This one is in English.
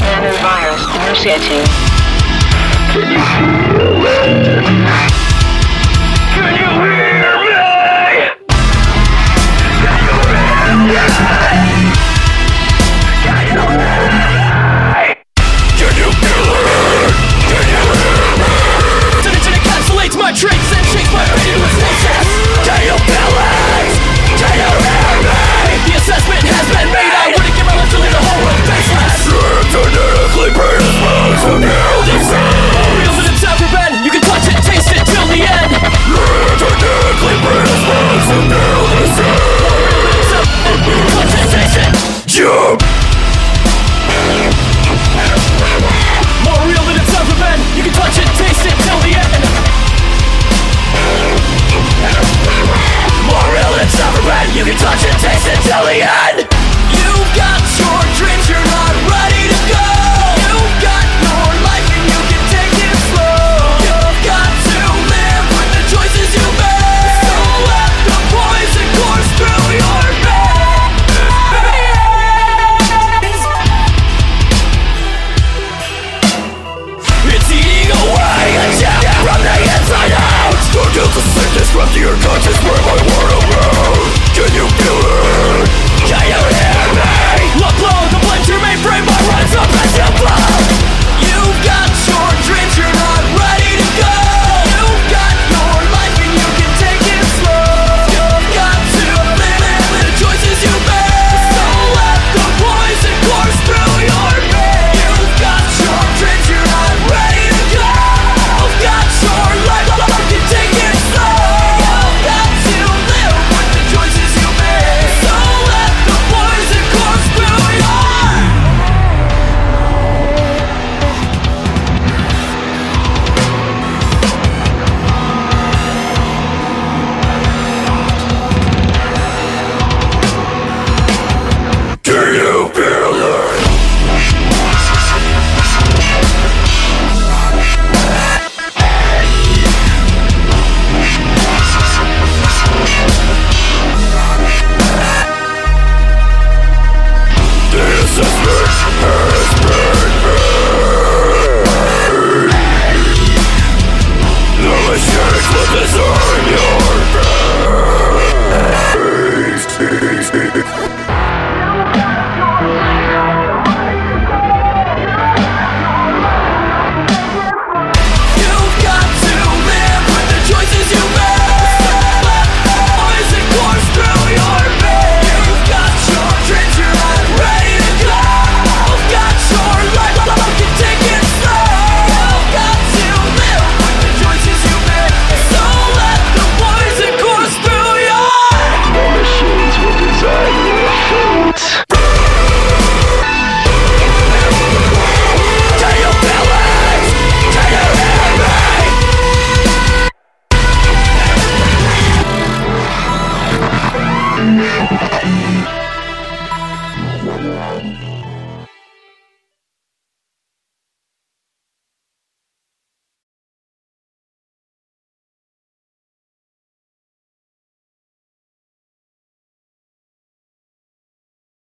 Nanovirus initiating. Trapped in your conscience where my world around Can you